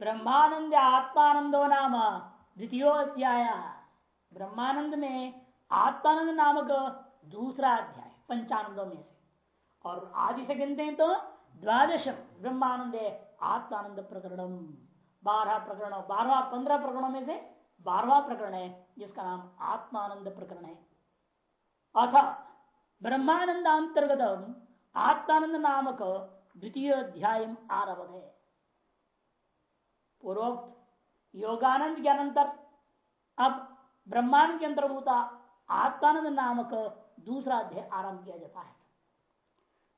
ब्रह्मानंद आत्मानंदो नाम द्वितीय अध्याय ब्रह्मानंद में आत्मानंद नामक दूसरा अध्याय, पंचानंदों में से। और आदि से गिनते हैं तो द्वादश ब्रह्मानंद आत्मानंद प्रकरणम। बारह प्रकरण बारहवा पंद्रह प्रकरणों में से बारहवा प्रकरण है, जिसका नाम आत्मानंद प्रकरण है। अथ ब्रह्मानंद अंतर्गत आत्मानंद नामक द्वितीय अध्याय आरभ है। पूर्वोक्त योगानंद के अनंतर अब ब्रह्मांड के अंतर्भूता आत्मानंद नामक दूसरा अध्याय आरंभ किया जाता है।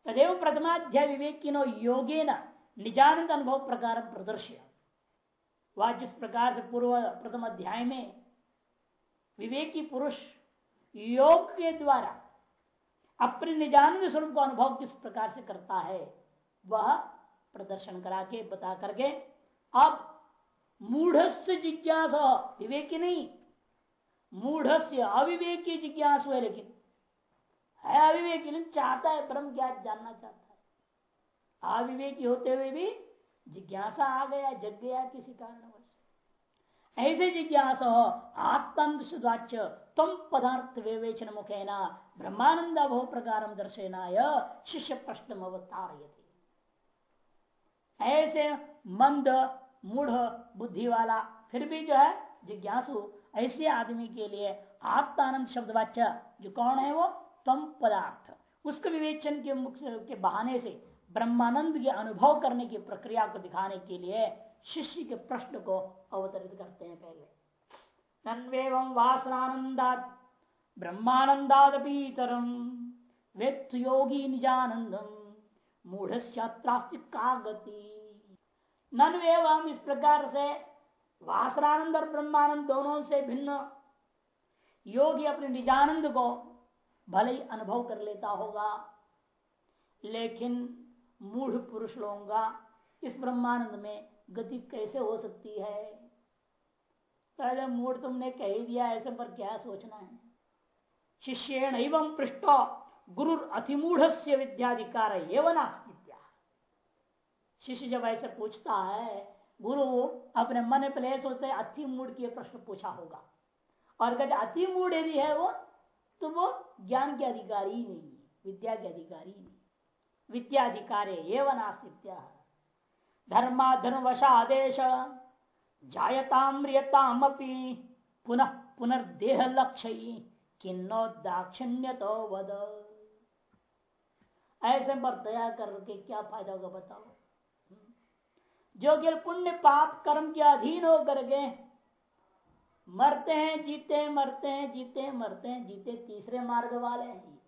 तदेव प्रथमाध्याय विवेकिनो योगे न निजानंद अनुभव प्रकार प्रदर्श्य। वह जिस प्रकार से पूर्व प्रथम अध्याय में विवेकी पुरुष योग के द्वारा अपने निजानंद स्वरूप का अनुभव किस प्रकार से करता है, वह प्रदर्शन करा के, बता करके, अब मूढ़ जिज्ञास, विवेकी नहीं। मूढ़ अविवेकी जिज्ञासु है लेकिन। है अविवेकी नहीं, चाहता है परम ज्ञात जानना चाहता है। अविवेकी होते हुए भी जिज्ञासा आ गया, जग गया किसी कारणवश। ऐसे जिज्ञास आत्मवाच्य तम पदार्थ विवेचन मुखेना, ब्रह्मानंद प्रकार दर्शनाय, शिष्य प्रश्न अवतार ऐसे मंद मूढ़ बुद्धि वाला फिर भी जो है जिज्ञासु, ऐसे आदमी के लिए आत्मानंद शब्द वाच्य जो कौन है वो? तम पदार्थ। उसके विवेचन के मुख के बहाने से, ब्रह्मानंद के अनुभव करने की प्रक्रिया को दिखाने के लिए शिष्य के प्रश्न को अवतरित करते हैं पहले। नन्वेव वासनानंदात ब्रह्मानंदादपीतरम योगी निजानंदम मूढ़ का गति। नन्वेव हम इस प्रकार से वासनानंद और ब्रह्मानंद दोनों से भिन्न। योगी अपने निजानंद को भले ही अनुभव कर लेता होगा, लेकिन मूढ़ पुरुष लोगों का इस ब्रह्मानंद में गति कैसे हो सकती है? पहले मूढ़ तुमने कह दिया, ऐसे पर क्या सोचना है? शिष्यण एवं पृष्ठ गुरु अतिमूढ़ से विद्याधिकार एवं नास्तित्या शिष्य जब ऐसे पूछता है, गुरु, अपने मन पहले सोचते अति मूड के प्रश्न पूछा होगा। और कहते, अति मूड यदि है वो तो वो ज्ञान के अधिकारी ही नहीं विद्या के अधिकारी नहीं विद्या विद्याधिकारे एवं नास्तित्य धर्मा धर्मवशादेश जायताम्रियताम पुनः पुनर्देह लक्ष्य किन्नो दाक्षिण्य तो वद। ऐसे पर दया करके क्या फ़ायदा होगा बताओ? जो कि पुण्य पाप कर्म के अधीन होकर के मरते हैं, जीते मरते हैं, जीते मरते हैं, जीते तीसरे मार्ग वाले हैं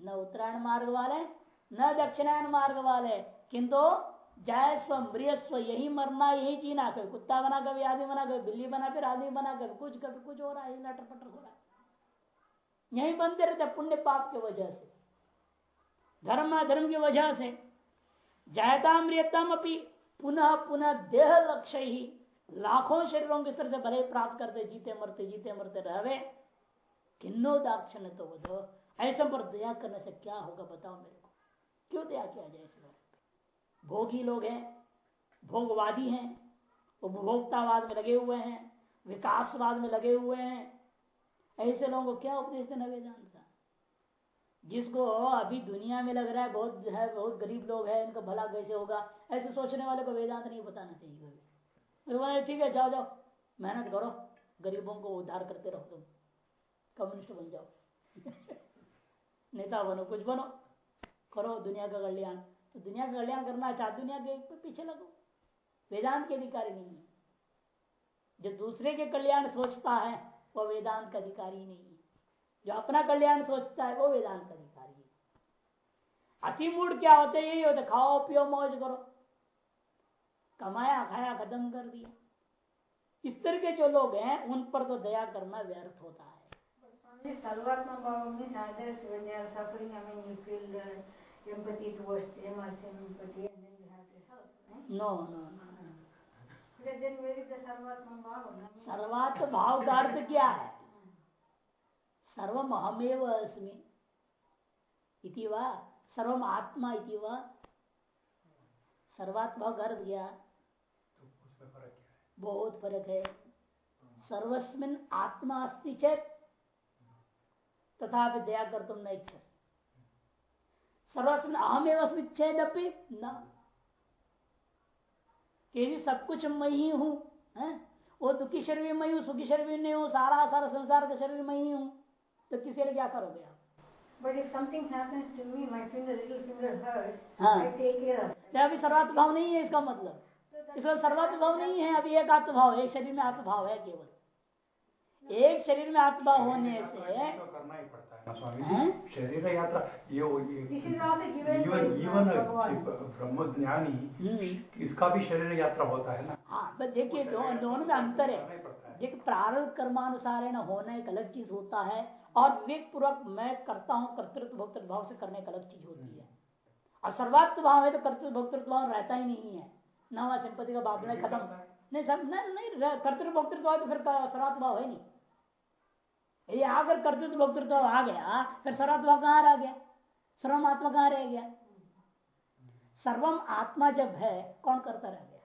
न उत्तरायण मार्ग वाले, न दक्षिणायन मार्ग वाले। किंतु जाय जायस्व मृयस्व यही मरना, यही जीना कभी कुत्ता बना कभी आदमी बना कभी बिल्ली बना फिर आदमी बना कभी कुछ कभी कुछ हो रहा है लटर पटर हो रहा है। यही बनते रहते पुण्य पाप की वजह से। धर्म अधर्म की वजह से। जायता मृतम अपनी पुनः पुनः देह लक्ष्य ही। लाखों शरीरों की तरह से भले प्राप्त करते, जीते, मरते जीते, मरते रहे। किन्नो दाक्षण तो वो ऐसा पर दया करने से क्या होगा बताओ मेरे को। क्यों दया किया जाए इस बार भोगी लोग हैं, भोगवादी हैं, उपभोक्तावाद में लगे हुए हैं, विकासवाद में लगे हुए हैं। ऐसे लोगों को क्या उपदेश देना वेदांत का? जिसको अभी दुनिया में लग रहा है, बहुत है, बहुत गरीब लोग हैं, इनका भला कैसे होगा? ऐसे सोचने वाले को वेदांत नहीं बताना चाहिए ठीक है, जाओ जाओ। मेहनत करो। गरीबों को उद्धार करते रहो तुम। कम्युनिस्ट बन जाओ। नेता बनो, कुछ बनो। करो दुनिया का कल्याण। तो दुनिया का कल्याण करना चाहते दुनिया के पीछे लगो। वेदांत के अधिकारी नहीं है। जो दूसरे के कल्याण सोचता है, वो वेदांत का अधिकारी नहीं है। जो अपना कल्याण सोचता है, वो वेदांत का अधिकारी है। अति मूड क्या होते यही होते खाओ, पियो, मौज करो। कमाया खाया खत्म कर दिया। इस तरह के जो लोग हैं उन पर तो दया करना व्यर्थ होता है। सर्वात्म भाव का अर्थ क्या है? सर्वम अहमेव अस्मी। इति वर्व आत्मा इति वर्वात्म भाव का अर्थ क्या? बहुत फ़र्क है सर्वस्मिन आत्मा अस्ति चेत तथा दया कर तुम नहीं इच्छा सर्वस्मिन अहम एवं चेद न यदि सब कुछ मैं ही हूँ है? वो दुखी शरीर में हूँ सुखी शरीर में नहीं हूँ सारा सारा संसार का शरीर में ही हूँ तो किसी लिए क्या करोगे आप But if something happens to me, my finger, little finger hurts, हाँ। I take care of it. अभी सर्वात्म भाव नहीं है इसका मतलब So that सर्वात्म भाव नहीं है अभी एक आत्मभाव एक शरीर में आत्मभाव है केवल। एक शरीर में आत्मभाव होने से तो करना ही पड़ता है स्वामी शरीर यात्रा ये भगवान. ब्रह्म ज्ञानी हम्म। इसका भी शरीर यात्रा होता है ना। हाँ बस देखिए दो, दोनों में अंतर है। देखिए प्रारंभ कर्मानुसार है ना होना एक अलग चीज़ होता है और विवेक पूर्वक मैं करता हूँ कर्तृत्व भोक्तृत्व भाव से करने एक अलग चीज़ होती है। और सर्वात्म भाव है तो कर्तृत्व भोक्तृत्व भाव रहता ही नहीं है। ना वहाँ संपत्ति का बाप ने खत्म। नहीं, सब नहीं नहीं कर्तृत्व, भोक्तृत्व तो फिर सर्वात्म भाव है नहीं। यदि आकर कर्तृत्व, भोक्तृत्व भाव आ गया, फिर सर्वात्म भाव कहाँ रह गया? सर्वम आत्मा कहाँ रह गया? सर्वम आत्मा जब है, कौन करता रह गया?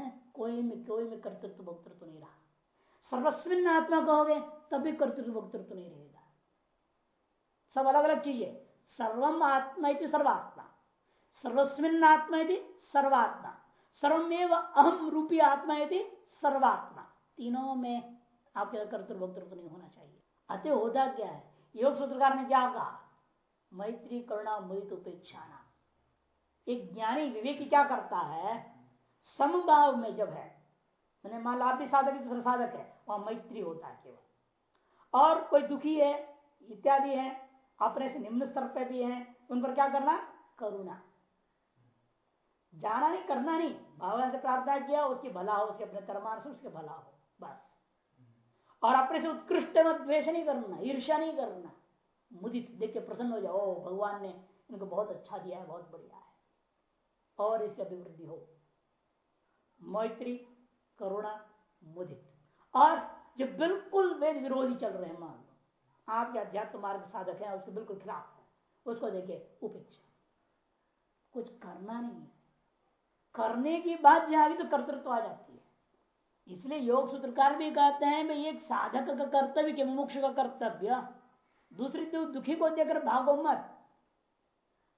है? कोई में कोई में कर्तृत्व, भोक्तृत्व नहीं रहा। सर्वस्विन आत्मा कहोगे तभी कर्तृत्व, भोक्तृत्व नहीं रहेगा। सब अलग अलग चीज़। है सर्वम आत्मा इति सर्वस्विन आत्मा इति सर्वात्मा। सर्वमेव अहम रूपी आत्मा यदि सर्वात्मा। तीनों में आपके कर्तृत्व भोक्तृत्व नहीं होना चाहिए। अतः होता क्या है? योग सूत्रकार ने क्या कहा? मैत्री करुणा मुदित उपेक्षाना। एक ज्ञानी विवेक क्या करता है? समभाव में जब है, मैंने मान लो आप भी साधक दूसरा साधक है, वहाँ मैत्री होता है केवल। और कोई दुखी है, इत्यादि है अपने से निम्न स्तर पर भी है, उन पर क्या करना? करुणा। जाना नहीं, करना नहीं। भगवान से प्रार्थना किया, उसकी भला हो, उसके अपने कर्मान से उसके भला हो, बस। और अपने से उत्कृष्ट मत द्वेष नहीं करना, ईर्ष्या नहीं करना। मुदित देख के प्रसन्न हो जाओ। भगवान ने इनको बहुत अच्छा दिया है, बहुत बढ़िया है। और इसकी अभिवृद्धि हो। मैत्री, करुणा, मुदित। और जो बिल्कुल वेद विरोधी चल रहे हैं, मान लो। आपके अध्यात्म मार्ग साधक है, उसके बिल्कुल खिलाफ है। उसको देखे उपेक्षा। कुछ करना नहीं है। करने की बात जहाँ आगे तो कर्तृत्व आ जाती है। इसलिए योग सूत्रकार भी कहते हैं भाई एक साधक का कर्तव्य के मुमुक्ष का कर्तव्य। दूसरी तो दुखी को देकर भागो मत।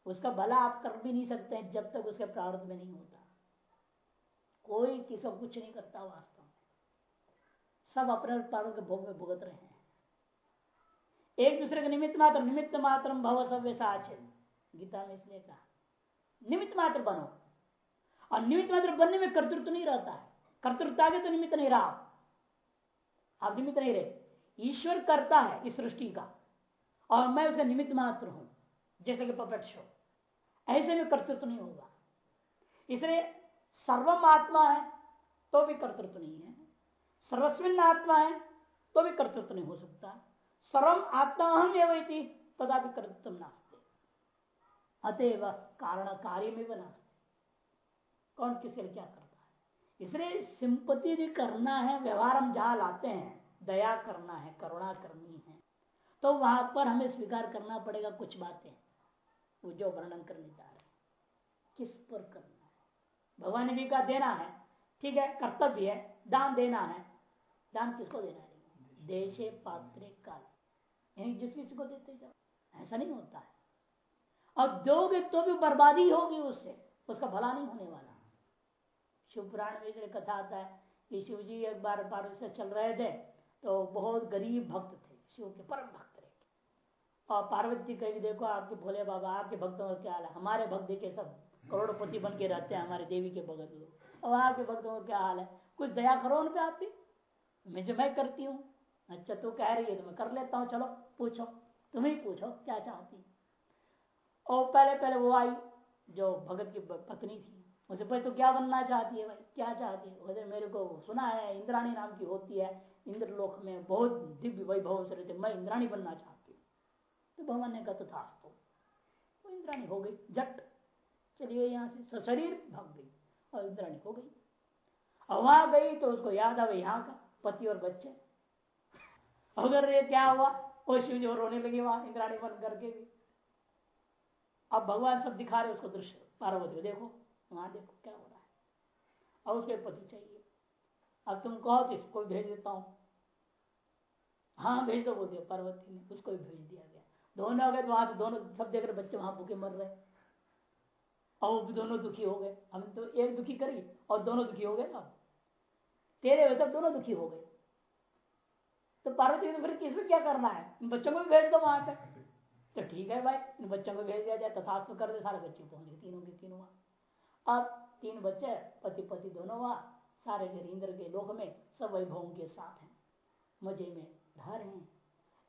उसका भला आप कर भी नहीं सकते जब तक उसके प्रारंभ में नहीं होता। कोई किसी कुछ नहीं करता वास्तव में। सब अपने प्रारंभ के भोग में भुगत रहे हैं। एक दूसरे के निमित्त मात्र निमित्त मात्र भव सव्य साचिन। गीता में इसलिए कहा, निमित्त मात्र बनो। और निमित्त मात्र बनने में कर्तृत्व नहीं रहता है। कर्तृत्व आगे तो निमित्त नहीं रहा। आप निमित्त नहीं रहे। ईश्वर करता है इस सृष्टि का, और मैं उसका निमित्त मात्र हूँ, जैसे कि पपेट शो ऐसे में कर्तृत्व नहीं होगा। इसलिए सर्वम आत्मा है तो भी कर्तृत्व नहीं है। सर्वस्विन आत्मा है तो भी कर्तृत्व नहीं हो सकता। सर्वम आत्मा हम एवं तदा भी कर्तृत्व नास्ते। अतएव कारण कार्य में नास्ते। कौन किसके लिए क्या करता है? इसलिए सिंपति भी करना है, व्यवहार हम जहाँ लाते हैं, दया करना है, करुणा करनी है तो वहाँ पर हमें स्वीकार करना पड़ेगा कुछ बातें। वो जो वर्णन करने जा रहे हैं। किस पर करना है? भगवान भी का देना है। ठीक है, कर्तव्य है, दान देना है। दान किसको देना है? देशे पात्रे काल। यानी जिस किसी को देते जाओ। ऐसा नहीं होता है। और दोगे तो भी बर्बादी होगी उससे। उसका भला नहीं होने वाला। शिव पुराण में इसलिए कथा आता है कि शिव जी एक बार पार्वती से चल रहे थे तो बहुत गरीब भक्त थे शिव के परम भक्त रहे और पार्वती कही देखो, आपके भोले बाबा, आपके भक्तों का क्या हाल है? हमारे भक्त देखे सब, करोड़पति बन के रहते हैं हमारे देवी के भगत लोग। और आपके भक्तों का क्या हाल है? कुछ दया करो उन पे आप भी। मैं जो मैं करती हूँ अच्छा तू कह रही है तो मैं कर लेता हूँ, चलो, पूछो। तुम ही पूछो, क्या चाहती और पहले पहले वो आई, जो भगत की पत्नी थी। उसे पहले तो क्या बनना चाहती है भाई? क्या चाहती है? बोले मेरे को सुना है, इंद्राणी नाम की होती है। इंद्रलोक में बहुत दिव्य वैभव से रहते। मैं इंद्राणी बनना चाहती हूँ। तो भगवान ने कहा तो था तो। वो इंद्राणी हो गई जट चली गई यहाँ से। शरीर भाग गई और इंद्राणी हो गई। और वहाँ गई तो उसको याद आवे यहाँ का पति और बच्चे। अगर ये क्या हुआ, वो शिव जी रोने लगी वहाँ, इंद्राणी बन करके भी। अब भगवान सब दिखा रहे उसको दृश्य। पार्वती को देखो। वहाँ देखो क्या हो रहा है। और उसको पति चाहिए। अब तुम कहो तो इसको भेज देता हूँ। हाँ भेज दो बोलते पार्वती ने, उसको भी भेज दिया गया। दोनों अगर वहाँ से, दोनों सब देख बच्चे वहाँ भूखे मर रहे और वो भी दोनों दुखी हो गए। हम तो एक दुखी करी और दोनों दुखी हो गए ना। तेरे वजह दोनों दुखी हो गए। तो पार्वती ने फिर किसमें क्या करना है? इन बच्चों को भी भेज दो वहाँ पे। तो ठीक है भाई, इन बच्चों को भेज दिया जाए तथा तो कर दे, सारे बच्चे पहुँच गए, तीनों के तीनों वहाँ। अब तीन बच्चे पति पति दोनों वहाँ। सारे घर इंद्र के लोक में सब वैभवों के साथ हैं मज़े में रह रहे हैं।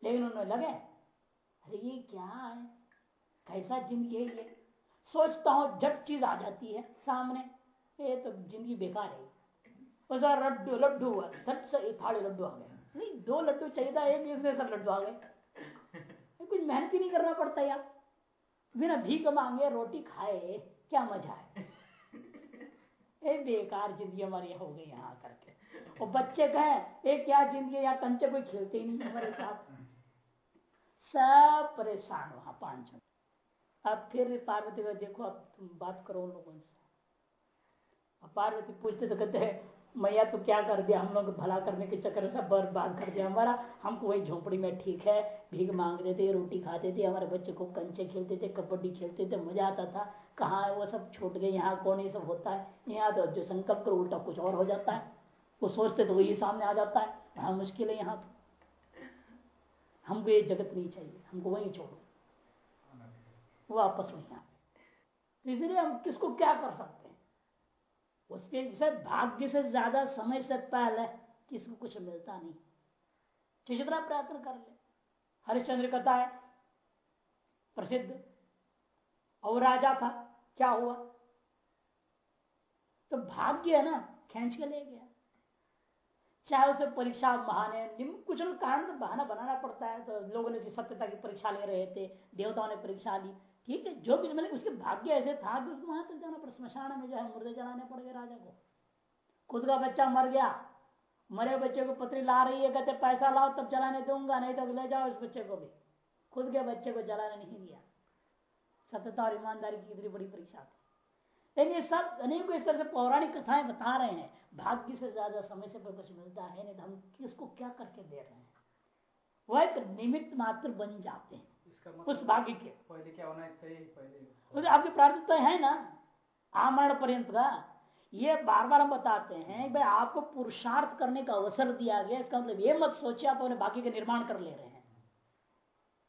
लेकिन उन्हें लगे अरे ये क्या है? कैसा ज़िंदगी है ये? सोचता हूँ जब चीज़ आ जाती है सामने ये तो ज़िंदगी बेकार है। उसका लड्डू लड्डू हुआ से थाड़े लड्डू आ गए नहीं दो लड्डू चाहिए था एक इसमें सब लड्डू आ गए। कुछ मेहनत ही नहीं करना पड़ता यार। बिना भीख मांगे रोटी खाए क्या मज़ा है? ए बेकार ज़िंदगी हमारी हो गई यहाँ करके। और बच्चे कहे, ये क्या ज़िंदगी यहाँ कंचे कोई खेलते ही नहीं हमारे साथ। सब परेशान वहाँ पाँच। अब फिर पार्वती का देखो, अब तुम बात करो उन लोगों से। पार्वती पूछते तो कहते हैं मैया तो क्या कर दिया? हम लोग भला करने के चक्कर में सब बर्बाद कर दिया। हमारा, हमको वही झोपड़ी में ठीक है। भीख मांगते थे रोटी खाते थे, हमारे बच्चे को कंचे खेलते थे, कबड्डी खेलते थे, मज़ा आता था। कहाँ वो सब? छूट गए, यहाँ कौन ये सब होता है? यहाँ तो जो संकल्प करो, उल्टा कुछ और हो जाता है। वो सोचते तो वही सामने आ जाता है। यहाँ मुश्किल है, यहाँ तो। हमको ये जगत नहीं चाहिए। हमको वही छोड़ो। वापस वही आ इसलिए हम किसको क्या कर सकते? उसके भाग्य से ज़्यादा समय से पहले किसको कुछ मिलता नहीं। जितना प्रयत्न कर ले। हरिश्चंद्र कथा है, प्रसिद्ध। और राजा था, क्या हुआ? तो भाग्य है ना, खेच के ले गया। चाहे उसे परीक्षा बहाने निम्न कुछ कारण बहाना बनाना पड़ता है तो लोगों ने सत्यता की परीक्षा ले रहे थे, देवताओं ने परीक्षा ली। ठीक है, जो भी मतलब उसके भाग्य ऐसे था कि उसको वहाँ तक जाना पड़ा, स्मशान में जो है मुर्दे जलाने पड़ गए राजा को। खुद का बच्चा मर गया, मरे बच्चे को पत्री ला रही है, कहते पैसा लाओ, तब जलाने दूँगा, नहीं तो ले जाओ इस बच्चे को भी। खुद के बच्चे को जलाने नहीं दिया। सत्यता और ईमानदारी की इतनी बड़ी परीक्षा थी। लेकिन ये सब अनेकों इस तरह से पौराणिक कथाएँ बता रहे हैं, भाग्य से ज़्यादा समय से कुछ मिलता है नहीं तो हम किसको क्या करके दे रहे हैं? वह एक निमित्त मात्र बन जाते हैं। उस भाग्य के। पहले क्या होना चाहिए? पहले। आपकी प्रार्थना तो है ना आमरण पर्यंत का। ये बार बार हम बताते हैं भाई आपको पुरुषार्थ करने का अवसर दिया गया इसका मतलब ये मत सोचिए आप अपने भाग्य का निर्माण कर ले रहे हैं।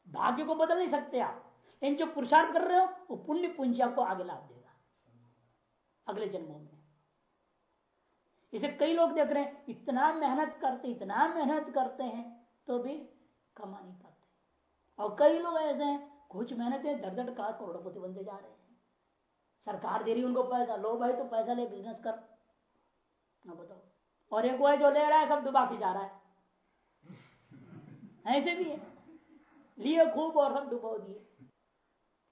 भाग्य को बदल नहीं सकते आप। लेकिन जो पुरुषार्थ कर रहे हो वो पुण्य पूंजी आपको आगे लाभ देगा। अगले जन्मों में। इसे कई लोग देख रहे हैं इतना मेहनत करते इतना मेहनत करते हैं तो भी कमा नहीं पाते। और कई लोग ऐसे हैं, कुछ मेहनत है धड़ धड़ का करोड़पति बनते जा रहे हैं। सरकार दे रही उनको पैसा, लो भाई तो पैसा ले बिज़नेस कर। ना बताओ। और एक वो जो ले रहा है, सब डुबा के जा रहा है। ऐसे भी है। लिए खूब और सब डुबो दिए।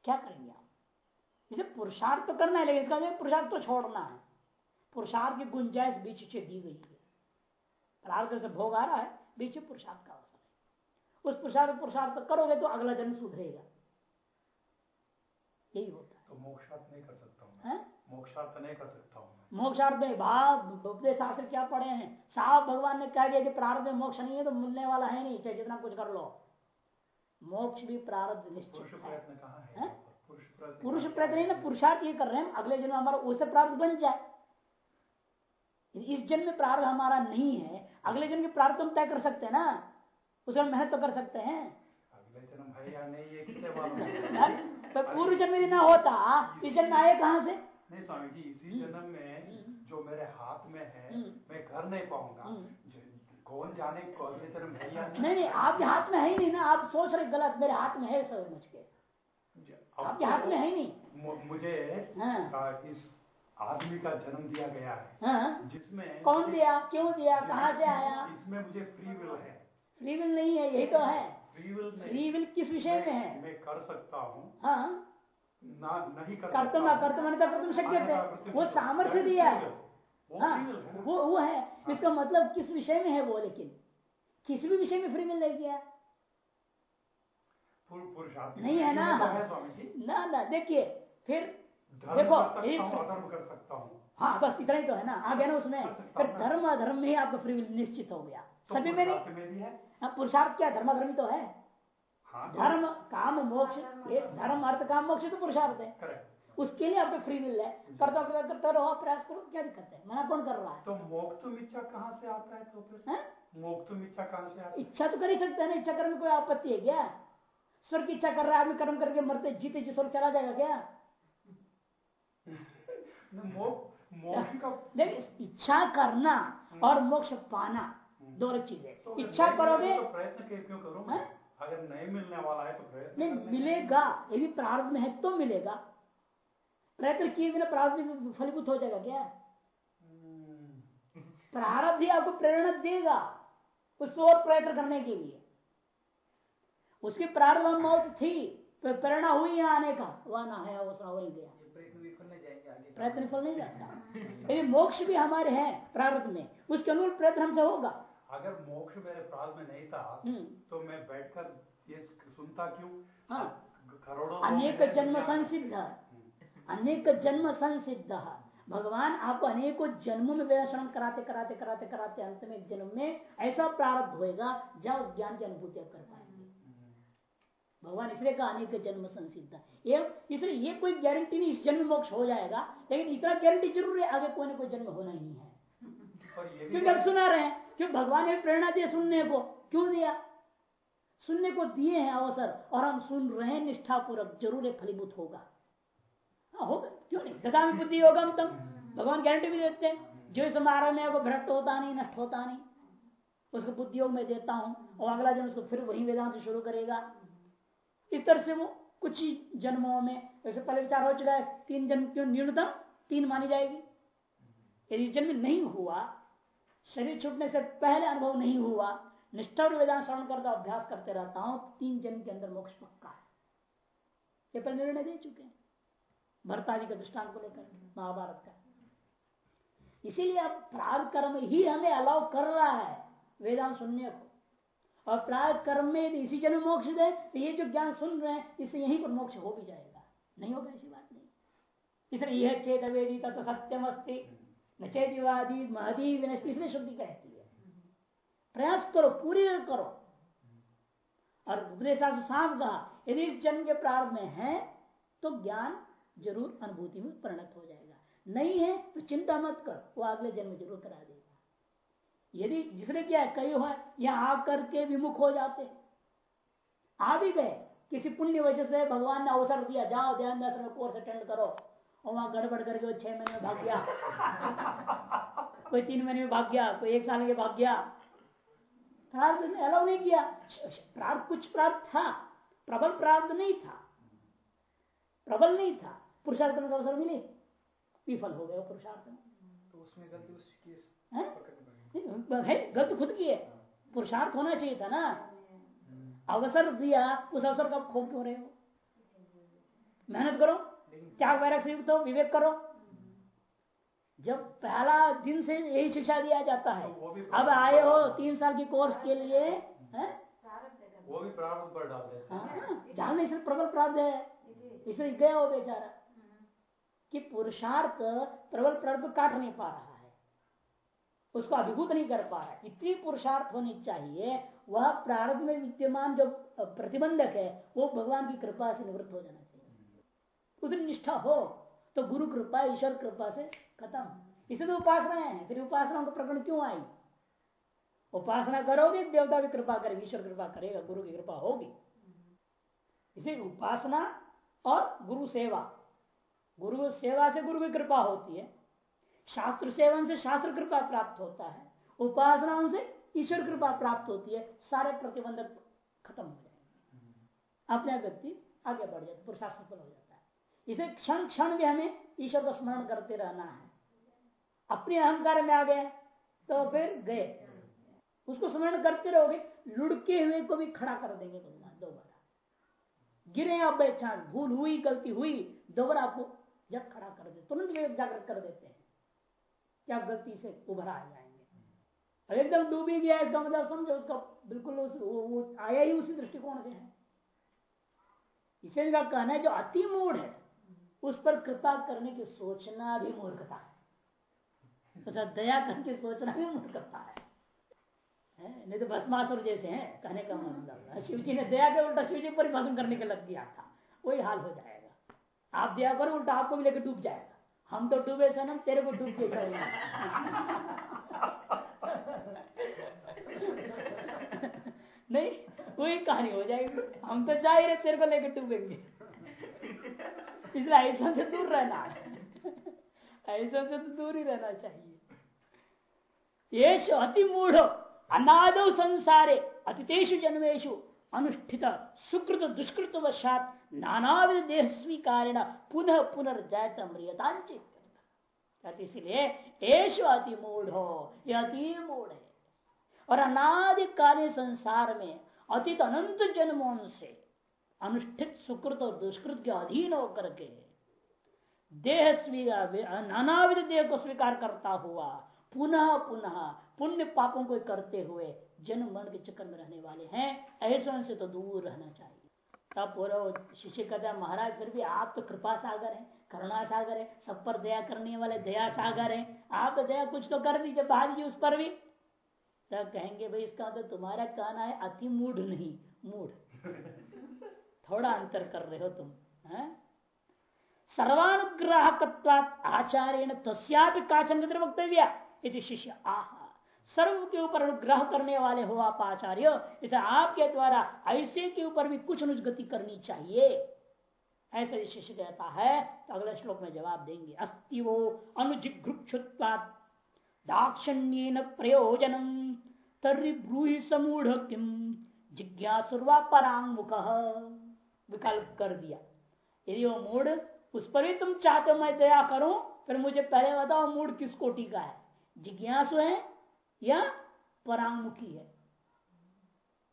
क्या करेंगे आप? इसे पुरुषार्थ तो करना है, लेकिन इसका पुरुषार्थ तो छोड़ना है। पुरुषार्थ की गुंजाइश बीच से दी गई है। प्रार्थ से भोग आ रहा है बीच पुरुषार्थ का उस पुरुषार्थ पुरुषार्थ करोगे तो अगला जन्म सुधरेगा यही होता है। तो मोक्षार्थ नहीं कर सकता हूँ मोक्षार्थ नहीं कर सकता हूँ मोक्षार्थ में भाव उपदेश शास्त्र क्या पढ़े हैं? साफ़ भगवान ने कह दिया कि प्रारब्ध में मोक्ष नहीं है तो मिलने वाला है नहीं चाहे जितना कुछ कर लो। मोक्ष भी प्रारब्ध निश्चित है। पुरुष प्रयत्न नहीं ना पुरुषार्थ ये कर रहे हैं अगले जन्म हमारा उसे प्रार्थ बन जाए। इस जन्म में प्रार्थ हमारा नहीं है। अगले जन्म के प्रार्थ हम तय कर सकते हैं ना। उसमें मेहनत तो कर सकते हैं। अगले जन्म या नहीं ये किससे मालूम तो पूर्व जन्म यदि ना होता इस जन्म आए कहाँ से? नहीं स्वामी जी इसी जन्म में जो मेरे हाथ में है हम्म। मैं कर नहीं पाऊँगा। हम्म। कौन जाने को अगले जन्म है या नहीं नहीं आपके हाथ में है ही नहीं ना आप सोच रहे गलत मेरे हाथ में है समझ के। आपके हाथ में है ही नहीं। मुझे हाँ। इस आदमी का जन्म दिया गया है। हाँ। जिसमें कौन दिया क्यों दिया कहाँ से आया? इसमें मुझे फ्री विल है। फ्री विल नहीं है यही तो है। फ्री विल फ्री विल किस विषय में है? मैं, कर सकता हूँ। हाँ। ना नहीं कर कर्तुम सकता ना कर्तुम शक्य थे वो सामर्थ्य दिया है। वो हाँ। है। वो वो है। इसका मतलब किस विषय में है वो लेकिन? किसी भी विषय में फ्री विल नहीं किया पुर- पुरुषार्थ की नहीं है ना। तो है स्वामी जी ना ना। देखिए फिर देखो हूँ अधर्म कर सकता हूँ। हाँ बस इतना ही तो है ना। आ गया ना उसमें। फिर धर्म अधर्म में ही आपका फ्री विल निश्चित हो गया। सभी में नहीं है? हाँ, पुरुषार्थ क्या? धर्म धर्म तो है। हाँ तो धर्म काम मोक्ष धर्म अर्थ काम मोक्ष तो पुरुषार्थ है। उसके लिए आपको फ्री विल है। करता करता करते रहो प्रयास करो क्या दिक्कत है? मना कौन कर रहा है? तो मोक्तुम इच्छा कहाँ से आता है तो फिर? हैं? मोक्तुम इच्छा कहाँ से आता है? इच्छा तो कर ही सकते हैं ना इच्छा करने में कोई आपत्ति है क्या? स्वर्ग की इच्छा कर रहा है आदमी कर्म करके मरते जीते जी स्वर्ग चला जाएगा क्या? मोक्ष मोक्ष का देख इच्छा करना और मोक्ष पाना दो अलग चीज़ें तो इच्छा करोगे तो प्रयत्न क्यों करूँ मैं? अगर नहीं मिलने वाला है तो प्रयत्न नहीं मिलेगा यदि प्रारब्ध में है तो मिलेगा। प्रयत्न किए बिना प्रारब्ध में फलीभूत हो जाएगा क्या? हम्म, प्रारब्ध ही आपको प्रेरणा देगा उस और प्रयत्न करने के लिए। उसकी प्रारंभ मौत थी तो प्रेरणा हुई यहाँ आने का। वह ना है वो हो ही गया प्रयत्न विफल नहीं जाता। यदि मोक्ष भी हमारे हैं प्रारब्ध में उसके अनुरूप प्रयत्न हमसे होगा। अगर मोक्ष मेरे प्राण में नहीं था हम्म। तो मैं बैठकर ये सुनता क्यों? हाँ। करोड़ों अनेक जन्म संसिद्ध अनेक जन्म संसिद्ध भगवान आपको अनेकों जन्मों में वेदाश्रम कराते कराते कराते कराते अंत में एक जन्म में ऐसा प्रारब्ध होएगा जहाँ उस ज्ञान की अनुभूति आप कर पाएँगे। भगवान इसलिए कहा अनेक जन्म संसिद्ध एवं इसलिए ये कोई गारंटी नहीं इस जन्म मोक्ष हो जाएगा लेकिन इतना गारंटी ज़रूर है आगे कोई ना कोई जन्म होना ही है। ये क्योंकि हम सुना रहे हैं क्यों भगवान ने प्रेरणा दी सुनने को? क्यों दिया? सुनने को दिए हैं अवसर, और हम सुन रहे हैं निष्ठापूर्वक, ज़रूर फलीभूत होगा। हाँ होगा, क्यों नहीं? ददा में बुद्धि होगा हम भगवान गारंटी भी देते हैं, जो इस मार्ग में को भ्रष्ट होता नहीं, नष्ट होता नहीं। उसको बुद्धि योग में देता हूँ, और अगला जन्म उसको फिर वही वेदांत से शुरू करेगा। इस तरह से वो कुछ ही जन्मों में, जैसे पहले विचार हो चुका है, तीन जन्म क्यों न्यूनतम? तीन मानी जाएगी। यदि जन्म नहीं हुआ शरीर छूटने से पहले अनुभव नहीं हुआ। निष्ठा वेदांत श्रवण करता, अभ्यास करते रहता हूँ, तीन जन्म के अंदर मोक्ष पक्का है। ये पर निर्णय दे चुके हैं। भरतादि का दृष्टांत को लेकर, महाभारत का। इसीलिए अब प्राग कर्म ही हमें अलाउ कर रहा है, वेदांत सुनने को। और प्राग कर्म में यदि इसी जन्म मोक्ष दे तो ये जो ज्ञान सुन रहे हैं, इससे यहीं पर मोक्ष हो भी जाएगा। नहीं होगा ऐसी बात नहीं। इसलिए यह चेत वेदी तत्व सत्यम अस्ति न महदी विनष्टि, इसलिए शुद्धि कहती है। प्रयास करो, पूरी करो। और उपदेशास्त्र साफ़ कहा, यदि इस जन्म के प्रारंभ में है तो ज्ञान ज़रूर अनुभूति में परिणत हो जाएगा। नहीं है तो चिंता मत कर, वो अगले जन्म ज़रूर करा देगा। यदि जिसने क्या है, कई हुआ यहाँ आकर के विमुख हो जाते आ भी गए, किसी पुण्य वजह से भगवान ने अवसर दिया, जाओ, ध्यान में कोर्स अटेंड करो। और वहाँ गड़बड़ करके वो छह महीने में भाग गया। कोई तीन महीने में भाग गया कोई एक साल के भाग गया। प्रार्थ ने अलाउ नहीं किया। प्रार्थ कुछ प्राप्त था। प्रबल प्राप्त नहीं था। प्रबल नहीं था। पुरुषार्थ का अवसर मिले विफल हो गया पुरुषार्थ। में तो उसमें गलती उसकी हैं? है गलत खुद की है। पुरुषार्थ होना चाहिए था ना। अवसर दिया उस अवसर का खो क्यों रहे हो? मेहनत करो। त्याग वैराग से युक्त हो विवेक करो। जब पहला दिन से यही शिक्षा दिया जाता है। अब आए हो तीन साल की कोर्स के लिए हैं? वो भी प्रारंभ पर डाल हैं। डालने से प्रबल प्राप्त है। इसलिए गया हो बेचारा। कि पुरुषार्थ प्रबल को काट नहीं पा रहा है। उसको अभिभूत नहीं कर पा रहा है। इतनी पुरुषार्थ होनी चाहिए वह प्रारंभ में विद्यमान जो प्रतिबंधक है वो भगवान की कृपा से निवृत्त हो जाना उतनी निष्ठा हो तो गुरु कृपा, ईश्वर कृपा से खत्म। इसे तो उपासना है, फिर उपासना का प्रकरण क्यों आई उपासना करोगे, देवता भी कृपा करेगी, ईश्वर कृपा करेगा, गुरु की कृपा होगी। इसे उपासना और गुरु सेवा। गुरु सेवा से गुरु की कृपा होती है। शास्त्र सेवन से शास्त्र कृपा प्राप्त होता है। उपासनाओं से ईश्वर कृपा प्राप्त होती है। सारे प्रतिबंधक खत्म हो जाएँगे। अपने व्यक्ति आगे बढ़ जाता पुरुषार्थ सफल हो जाता इसे क्षण क्षण भी हमें ईश्वर का स्मरण करते रहना है। अपने अहंकार में आ गए तो फिर गए। उसको स्मरण करते रहोगे लुढ़के हुए को भी खड़ा कर देंगे भगवान दोबारा। गिरे आप चांस भूल हुई गलती हुई दोबारा आपको जब खड़ा कर दे तुरंत जागृत कर देते हैं। कि आप गलती से उभरा आ जाएँगे? और एकदम डूबी गया इसका मतलब समझो उसका बिल्कुल उस, वो, वो आया ही उसी दृष्टिकोण से है। इसे इनका कहना है जो अति मूड है उस पर कृपा करने की सोचना भी मूर्खता है। तो सब दया करके सोचना भी मूर्खता है। है? नहीं तो भस्मासुर जैसे हैं, कहने का मतलब शिव जी ने दया के उल्टा शिव जी पर भस्म करने के लग दिया था। वही हाल हो जाएगा। आप दया करो, उल्टा आपको भी लेकर डूब जाएगा। हम तो डूबे सनम तेरे को डूब के नहीं, वही कहानी हो जाएगी। हम तो चाह रहे, तेरे को लेकर डूबेंगे। इसलिए ऐसा से दूर रहना ऐसा से तो दूर ही रहना चाहिए। ये अति मूढ़, अनादो संसारे, अतितेषु जन्मेशु अनुष्ठित, सुकृत, दुष्कृत वशात, नानाविध देह स्वीकारेण पुनः पुनर्जात मृियतांचित इसलिए अति मूढ़ हो यह अति मूढ़ है। और अनादिकालीन संसार में अतीत अनंत जन्मों से अनुष्ठित सुकृत और दुष्कृत के अधीन होकर के देह स्वीकार देह को स्वीकार करता हुआ पुनः पुनः पुण्य पापों को करते हुए जन्म मन के चक्कर में रहने वाले हैं, ऐसे से तो दूर रहना चाहिए। तब पूरा शिष्य कहता महाराज, फिर भी आप तो कृपा सागर है, करुणा सागर है, सब पर दया करने वाले दया सागर है। आप तो दया कुछ तो कर दीजिए बहा दीजिए उस पर भी। तब कहेंगे, भाई, इसका तो तुम्हारा कहना है, अति मूढ़ नहीं, मूढ़। थोड़ा अंतर कर रहे हो तुम, है? सर्वानुग्राहक आचार्य तस्यापि काचन वक्तव्य शिष्य, आह, सर्व के ऊपर अनुग्रह करने वाले हो आप आचार्य, इसे आपके द्वारा ऐसे के ऊपर भी कुछ अनुगति करनी चाहिए। ऐसे शिष्य कहता है तो अगले श्लोक में जवाब देंगे अस्ति वो अनुजिघ्रुक्षुत्वात् दाक्षण्य प्रयोजनम तर्री ब्रूहि समूढ़ किम? जिज्ञासुर्वा परांगमुख विकल्प कर दिया। यदि वो मूड उस पर भी तुम चाहते हो, मैं दया करूँ, फिर मुझे पहले बताओ मूड किस कोटि का है। जिज्ञासु है या परांगमुखी है?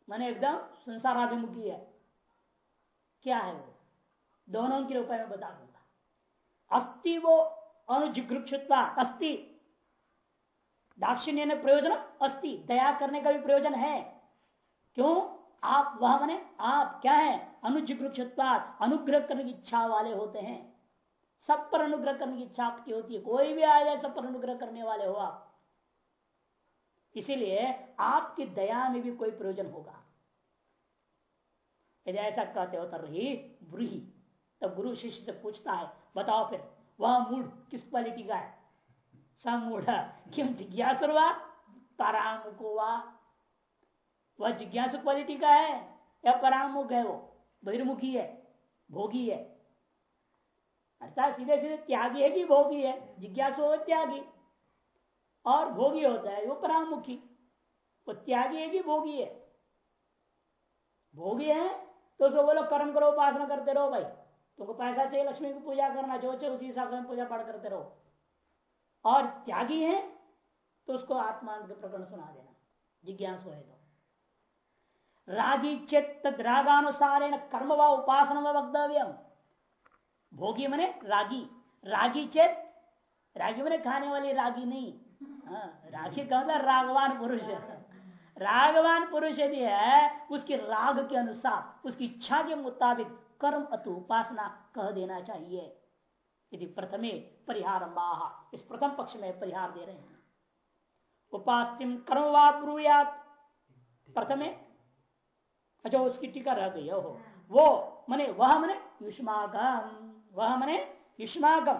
मैंने एकदम संसाराभिमुखी है। क्या है वो? दोनों के रूप में बता दूँगा। अस्थि वो अनुजिघ्रुक्षुत्वा अस्थि दाक्षिण्य में प्रयोजन अस्थि दया करने का भी प्रयोजन है। क्यों? आप, वह मने आप, क्या है? अनुजिघ्रुक्षुत्वाद अनुग्रह करने की इच्छा वाले होते हैं। सब पर अनुग्रह करने की इच्छा आपकी होती है। कोई भी आ जाए सब पर अनुग्रह करने वाले हो आप। इसीलिए आपकी दया में भी कोई प्रयोजन होगा। यदि ऐसा कहते हो तो रही ब्रूही तब गुरु शिष्य से पूछता है, बताओ फिर, वह मूड किस क्वालिटी का है? समूढ़ किम जिज्ञासुर्वा परामुको वा? वह जिज्ञासु क्वालिटी का है या परामुख है वो? बहिर्मुखी है, भोगी है। अर्थात सीधे सीधे त्यागी है कि भोगी है, जिज्ञासु हो त्यागी। और भोगी होता है, वो परामुखी। वो त्यागी है कि भोगी है। भोगी है तो उसको बोलो, कर्म करो, उपासना करते रहो भाई। तुमको पैसा चाहिए, लक्ष्मी की पूजा करना, जो चाहिए उसी हिसाब से पूजा पाठ करते रहो। और त्यागी है तो उसको आत्मा के प्रकरण सुना देना। जिज्ञासु है तो। रागी चेत रागानुसार कर्म व उपासना वक्तव्य भोगी मने रागी। रागी चेत रागी मने खाने वाली रागी नहीं हाँ, रागी कहता रागवान पुरुष। रागवान पुरुष यदि है उसके राग के अनुसार उसकी इच्छा के मुताबिक कर्म अतु उपासना कह देना चाहिए। यदि प्रथमे परिहार माह इस प्रथम पक्ष में परिहार दे रहे हैं। उपास्तिम कर्मवा ब्रूयात। प्रथमे अच्छा उसकी टीका रह गई हो वो मने वह मने युष्मागम वह मने युष्मागम।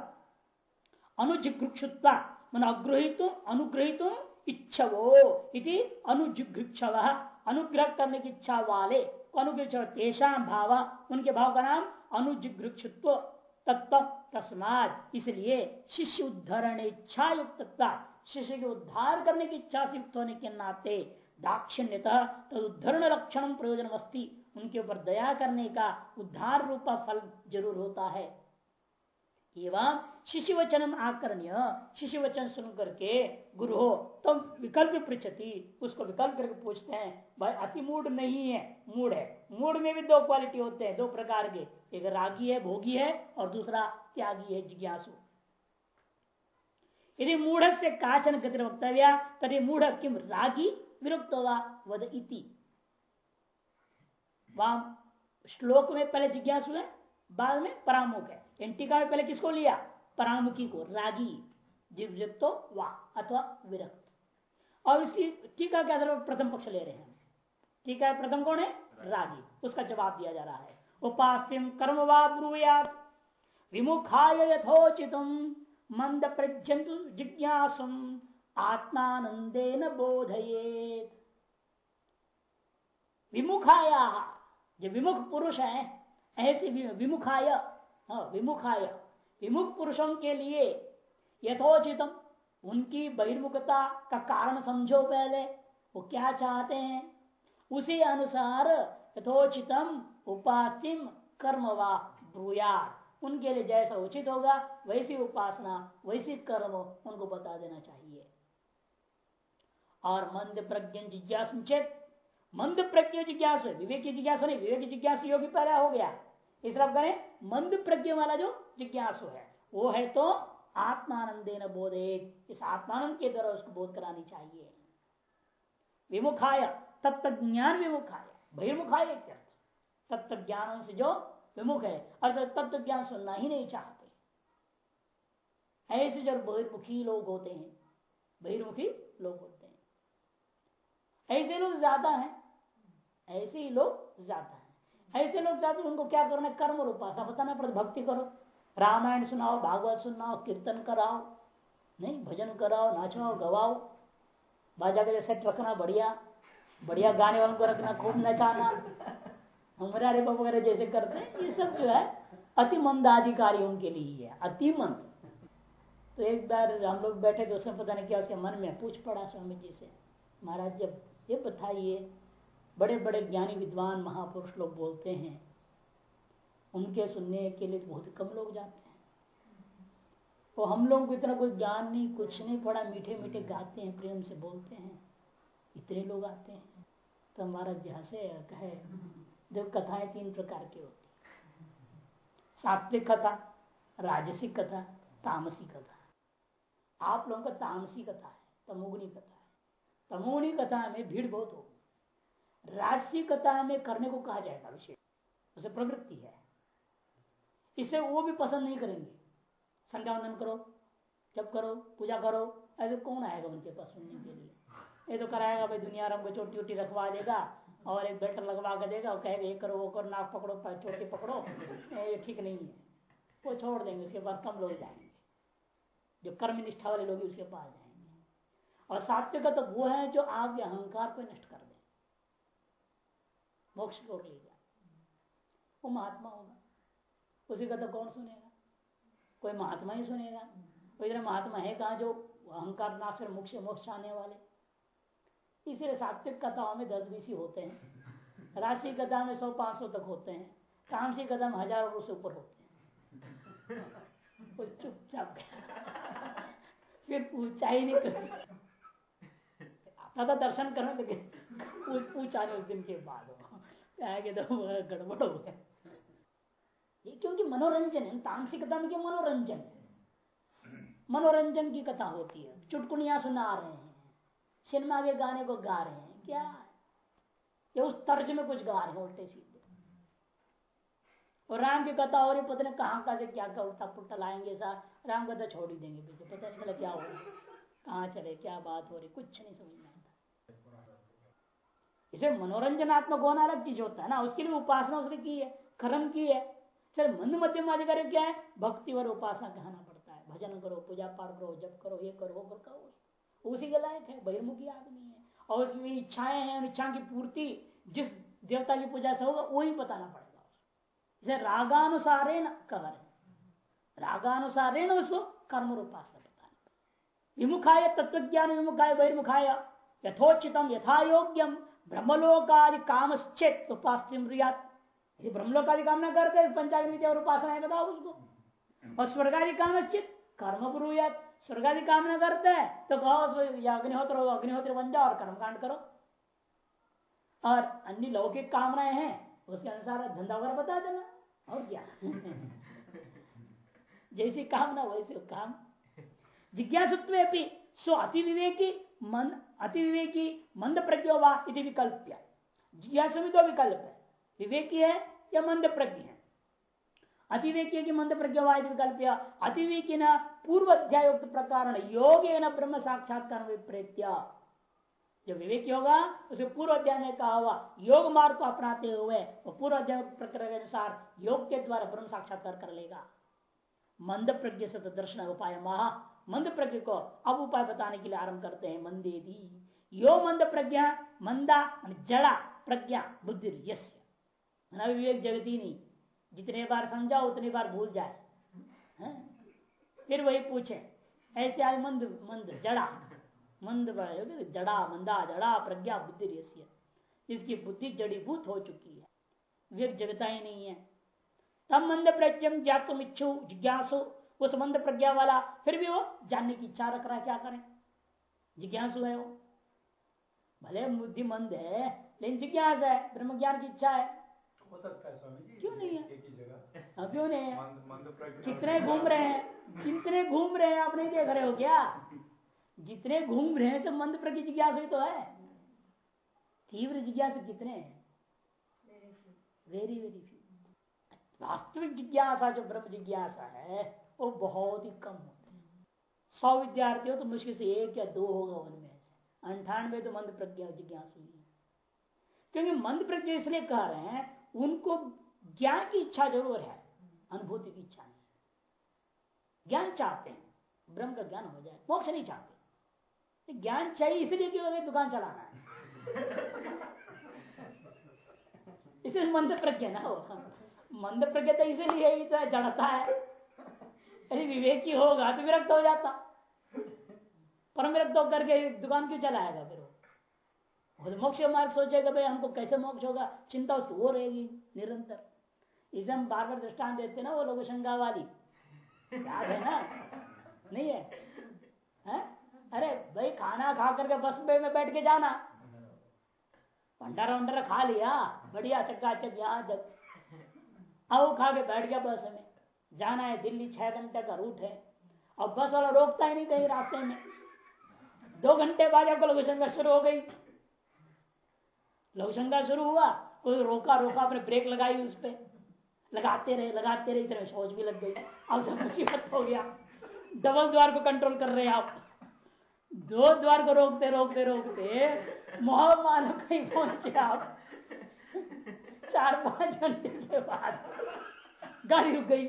अनुजिघ्रुक्षुत्वा मन अग्रहित अनुग्रहित इच्छवो इति अनुजिघ्रुक्षव अनुग्रह करने की इच्छा वाले अनुग्रह तेषाम भाव उनके भाव का नाम अनुजिघ्रुक्षुत्व तत्व तस्मात इसलिए शिष्य उद्धरण इच्छा युक्त शिष्य के उद्धार करने की इच्छा से युक्त होने के नाते दाक्षिण्यता तद उद्धरण लक्षण प्रयोजन उनके ऊपर दया करने का उद्धार रूपा फल ज़रूर होता है। एवं शिष्य वचन आकर्ण्य शिष्य वचन सुन करके गुरु हो तो विकल्प पृछती उसको विकल्प करके पूछते हैं, भाई, अति मूड नहीं है, मूड है। मूड में भी दो क्वालिटी होते हैं, दो प्रकार के। एक रागी है, भोगी है, और दूसरा त्यागी है, जिज्ञासु। यदि मूढ़ से काचन गति वक्तव्य तरी मूढ़ किम रागी? विरुक्त वद इति। श्लोक में पहले जिज्ञासु है, बाद में परामुख है। एंटिका में पहले किसको लिया? परामुखी को, रागी जिग्जितो वा अथवा विरक्त। और इसी टीका के आधार पर प्रथम पक्ष ले रहे हैं। टीका प्रथम कौन है? रागी। उसका जवाब दिया जा रहा है। उपास्तिम कर्म वा ब्रूयात विमुखाय यथोचित मंद प्रज्यंतु जिज्ञासुम। आत्मानंदे न बोधयेत। विमुखाया जो विमुख पुरुष है ऐसे विमुखाय हाँ, विमुखाय विमुख पुरुषों के लिए यथोचितम उनकी बहिर्मुखता का कारण समझो पहले वो क्या चाहते हैं? उसी अनुसार यथोचितम उपास्तिम कर्म व उनके लिए जैसा उचित होगा वैसी उपासना वैसी कर्म उनको बता देना चाहिए। और मंद प्रज्ञ जिज्ञास मंद प्रज्ञ जिज्ञास, विवेक की जिज्ञास नहीं, विवेक जिज्ञास योगी पहले हो गया। इस तरफ़ करें, मंद प्रज्ञ वाला जो जिज्ञासु है, वो है तो आत्मानंदे न बोधे। इस आत्मानंद के द्वारा उसको बोध करानी चाहिए। विमुखाय तत्व ज्ञान विमुखाय, बहिर्मुखाय तत्व ज्ञान से जो विमुख है, अर्थात तत्व ज्ञान सुनना ही नहीं चाहते। ऐसे जो बहिर्मुखी लोग होते हैं, बहिर्मुखी लोग होते हैं। ऐसे लोग ज़्यादा हैं। ऐसे ही लोग ज़्यादा हैं। ऐसे लोग ज़्यादा उनको क्या करना है? कर्म और उपासना बताना भक्ति करो। रामायण सुनाओ, भागवत सुनाओ, कीर्तन कराओ, नहीं, भजन कराओ नाचो गवाओ। बाजा के सेट रखना, बढ़िया। बढ़िया गाने वालों को रखना, खूब नचाना। हमारे वगैरह जैसे करते हैं, ये सब जो है, अति मंदाधिकारियों के लिए है अति मंद। तो एक बार हम लोग बैठे तो उसमें पता नहीं क्या उसके मन में पूछ पड़ा स्वामी जी से। महाराज, जब ये बताइए बड़े बड़े ज्ञानी विद्वान महापुरुष लोग बोलते हैं उनके सुनने के लिए बहुत कम लोग जाते हैं। तो हम लोगों को इतना कोई ज्ञान नहीं कुछ नहीं पड़ा मीठे मीठे गाते हैं प्रेम से बोलते हैं। इतने लोग आते हैं। तो हमारा जैसे कहे जब कथाएँ तीन प्रकार की होती सात्विक कथा राजसिक कथा तामसी कथा। आप लोगों का तामसी कथा है तमोगुनी कथा। तमोगुनी कथा में भीड़ बहुत होगी। राजसी कथा में करने को कहा जाएगा विशेष। उसे प्रवृत्ति है। इसे वो भी पसंद नहीं करेंगे। संध्या वंदन करो जब करो, पूजा करो। ऐसे कौन आएगा उनके पास सुनने के लिए? ये तो कराएगा, भाई दुनिया रंग चोटी वोटी रखवा देगा और एक बेल्ट लगवा के देगा और कहेगा, ये करो, वो करो, नाक पकड़ो चोटी पकड़ो। ये ठीक नहीं है। वो छोड़ देंगे, उसके पास कम लोग जाएँगे। जो कर्म निष्ठा वाले लोग उसके पास जाएँगे। और सात्विक तो वो है जो आपके अहंकार को नष्ट कर दे। मोक्ष को ले जाए। वो महात्मा होगा। उसी का तो कौन सुनेगा? कोई महात्मा ही सुनेगा। कोई इधर महात्मा है कहा जो अहंकार नाश कर मोक्ष मोक्ष आने वाले? इसलिए सात्विक कथाओं में दस बीस ही होते हैं। राशि कथा में सौ पाँच सौ तक होते हैं। तामसी कथा में हज़ारों से ऊपर होते हैं। चुपचाप फिर पूछा ही नहीं कर आता दर्शन करने लेकिन पूछा नहीं उस दिन के बाद। तो गड़बड़ हो गया। ये क्योंकि मनोरंजन है तामसिक कथा में क्यों मनोरंजन? है मनोरंजन की कथा होती है। चुटकुनिया सुना रहे हैं, सिनेमा के गाने को गा रहे हैं, क्या? ये उस तर्ज में कुछ गा रहे हैं, उल्टे सीधे। और राम की कथा और पता नहीं कहाँ कहाँ से क्या क्या उल्टा पुल्टा लाएँगे सा राम कथा छोड़ ही देंगे पीछे पता नहीं चला क्या हो रहा कहाँ चले, क्या बात हो रही, कुछ नहीं समझ इसे मनोरंजनात्मक होना अलग चीज़ होता है ना, उसके लिए उपासना उसने की है, कर्म की है। सर मंद मध्यम अधिकारी क्या है? भक्ति और उपासना कहना पड़ता है। भजन करो, पूजा पाठ करो जब करो, ये करो, वो करो उसी के लायक है, बहिर्मुखी आदमी है। और उसकी इच्छाएँ हैं इच्छा की पूर्ति, जिस देवता की पूजा से होगा वही बताना पड़ेगा इसे रागानुसारेण कह रहे रागानुसारेण उसको कर्म रूपासना बताना विमुखाय तत्व ज्ञान विमुखाय बहिर्मुखाय। यथोचितम यथा योग्यम ब्रह्मलोकादि काम चेत उपास्तिम यदि ब्रह्मलोकादि कामना करते पंचाग्नि और उपासना बताओ उसको। और स्वर्गादि काम चित कर्म ब्रूयात स्वर्गादि कामना करते हैं तो कहो अग्निहोत्र हो अग्निहोत्र बन जाओ और कर्मकांड करो। और अन्य लौकिक कामनाएँ हैं, उसके अनुसार धंधा वगैरह बता देना, और क्या? जैसी कामना, वैसे काम। जिज्ञासुत्व सो अति विवेकी मन अति विवेकी मंद प्रज्ञो इति विकल्प जिज्ञासु भी दो विकल्प है। विवेकी है या मंद प्रज्ञ है? अतिवेक्य की मंद प्रज्ञवाद विकल्प अतिवेकी न पूर्व अध्याय प्रकार योग न ब्रह्म साक्षात्कार विप्रेत्या। जो विवेक होगा, उसे पूर्व अध्याय में कहा हुआ, योग मार्ग को अपनाते हुए, वो पूर्व अध्याय प्रक्रिया के अनुसार योग के द्वारा ब्रह्म साक्षात्कार कर लेगा। मंद प्रज्ञ से दर्शन उपाय महा। मंद प्रज्ञ को अब उपाय बताने के लिए आरंभ करते हैं। मंदे दी। यो मंद प्रज्ञा, मंदा जड़ा प्रज्ञा बुद्धि विवेक? जगती नहीं। जितने बार समझा उतनी बार भूल जाए? फिर वही पूछे, ऐसे आज मंद मंद, जड़ा? मंद जड़ा, मंदा, जड़ा प्रज्ञा बुद्धि इसकी बुद्धि जड़ीभूत हो चुकी है। विवेक जगता ही नहीं है। तब मंद प्रज्ञम तुम इच्छु जिज्ञासु। उस मंद प्रज्ञा वाला फिर भी वो जानने की इच्छा रख रहा है क्या करें? जिज्ञासु है वो। भले बुद्धि मंद है लेकिन जिज्ञास है ब्रह्म ज्ञान की इच्छा है। हो सकता है स्वामी जी क्यों नहीं है? जगह। हाँ, क्यों नहीं है? कितने घूम रहे हैं? कितने घूम रहे हैं? आप नहीं देख रहे हो क्या? जितने घूम रहे हैं सब मंद प्रज्ञ जिज्ञास तो है। तीव्र जिज्ञास कितने हैं? वेरी वेरी फ्यू वास्तविक जिज्ञासा जो ब्रह्म जिज्ञासा है, वो बहुत ही कम होते हैं। सौ विद्यार्थी हो तो मुश्किल से एक या दो होगा उनमें अंठानवे तो मंद प्रज्ञा जिज्ञास क्योंकि मंद प्रज्ञा इसलिए कह रहे हैं, उनको ज्ञान की इच्छा ज़रूर है, अनुभूति की इच्छा नहीं। ज्ञान चाहते हैं, ब्रह्म का ज्ञान हो जाए, मोक्ष नहीं चाहते। ज्ञान चाहिए इसलिए कि दुकान चलाना है। इसलिए मंद प्रज्ञा ना हो। मंद प्रज्ञा तो इसीलिए ही तो जड़ता है। यदि विवेकी होगा तो विरक्त हो जाता। परम विरक्त होकर के दुकान क्यों चलाएगा फिर वो? तो मोक्ष मार्ग सोचेगा भाई हमको कैसे मोक्ष होगा? चिंता उसको वो रहेगी निरंतर। इसे हम बार बार दृष्टान देते ना वो लोग शंका वाली याद है ना? नहीं है, है? अरे भाई खाना खा करके बस में बैठ के जाना। भंडारा वंडारा खा लिया। बढ़िया चक्का चक यहाँ अब खा के बैठ गया बस में। जाना है दिल्ली, छह घंटे का रूट है। और बस वाला रोकता ही नहीं कहीं रास्ते में। दो घंटे बाद आपको लघुशंका शुरू हो गई। लघुशंका शुरू हुआ, कोई रोका रोका, अपने ब्रेक लगाई उस पर लगाते रहे लगाते रहे, इतने सोच भी लग गई। अब सब मुसीबत हो गया। डबल द्वार को कंट्रोल कर रहे हैं आप। दो द्वार को रोकते रोकते रोकते मोह मानो कहीं पहुँचे आप। चार, पाँच घंटे के बाद। गाड़ी रुक गई।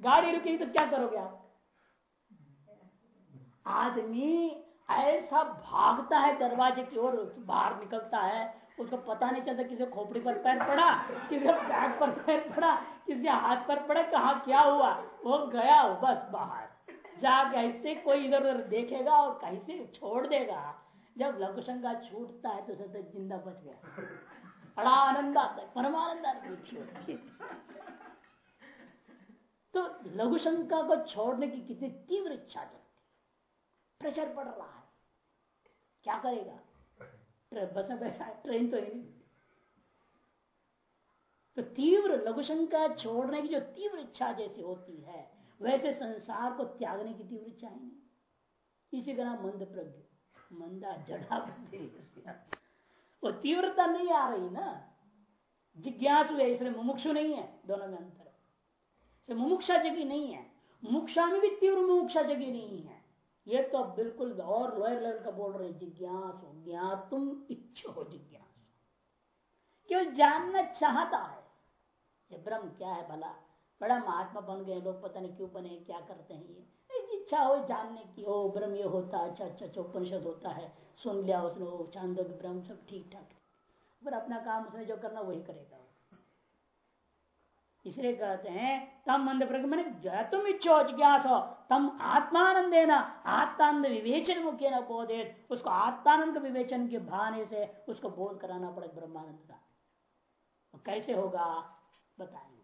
गाड़ी रुकी तो क्या करोगे आप? आदमी ऐसा भागता है दरवाजे की ओर बाहर निकलता है, उसको पता नहीं चलता किसी खोपड़ी पर पैर पड़ा किसी बैग पर पैर पड़ा किसी हाथ पर पड़ा, कहा क्या हुआ? वो गया वो बस बाहर। जाके ऐसे कोई इधर उधर देखेगा और कैसे छोड़ देगा? जब लघुशंका छूटता है तो सोचते ज़िंदा बच गया। बड़ा आनंद आता है, परमानंद तो लघुशंका को छोड़ने की कितनी तीव्र इच्छा जगती प्रेशर पड़ रहा है। क्या करेगा? बस में बैठा है, ट्रेन तो ही तो तीव्र लघुशंका छोड़ने की जो तीव्र इच्छा जैसी होती है, वैसे संसार को त्यागने की तीव्र इच्छा नहीं। इसी का मंद प्रज्ञ, मंदा जड़ा वो तीव्रता नहीं आ रही ना। जिज्ञासु है, इसलिए मुमुक्षु नहीं है, दोनों में अंतर मुमुक्षा जगी नहीं है। मुमुक्षा में भी तीव्र मुमुक्षा जगी नहीं है। ये तो बिल्कुल और लोअर लेवल का बोल रहे जिज्ञास हो ज्ञातुम इच्छो जिज्ञास। क्यों जानना चाहता है। ये ब्रह्म क्या है भला? बड़ा महात्मा बन गए, लोग पता नहीं क्यों बने, क्या करते हैं ये? इच्छा हो, जानने की हो, ब्रह्म ये होता अच्छा अच्छा अच्छा उपनिषद होता है। सुन लिया उसने चांदो ब्रह्म, सब ठीक ठाक पर अपना काम उसने जो करना, वही करेगा। इसलिए कहते हैं, तम मंद मैंने तुम इच्छो जिज्ञास हो तम आत्मानंद ना आत्मानंद विवेचन मुख्य न बोधे उसको आत्मानंद विवेचन के भाने से उसको बोध कराना पड़े ब्रह्मानंद का। तो कैसे होगा? बताएँगे।